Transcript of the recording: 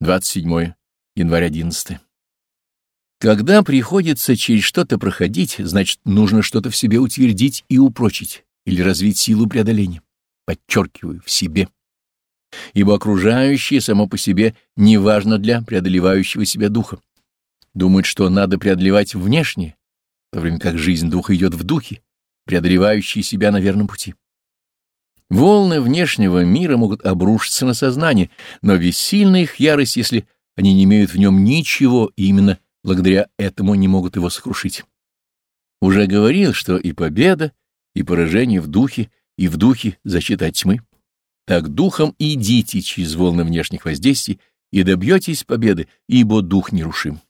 27 января 11. Когда приходится через что-то проходить, значит, нужно что-то в себе утвердить и упрочить, или развить силу преодоления. Подчеркиваю, в себе. Ибо окружающее само по себе не важно для преодолевающего себя духа. Думают, что надо преодолевать внешнее, в то время как жизнь духа идет в духе, преодолевающий себя на верном пути. Волны внешнего мира могут обрушиться на сознание, но бессильна их ярость, если они не имеют в нем ничего, и именно благодаря этому не могут его сокрушить. Уже говорил, что и победа, и поражение в духе, и в духе защита от тьмы. Так духом идите через волны внешних воздействий и добьетесь победы, ибо дух нерушим.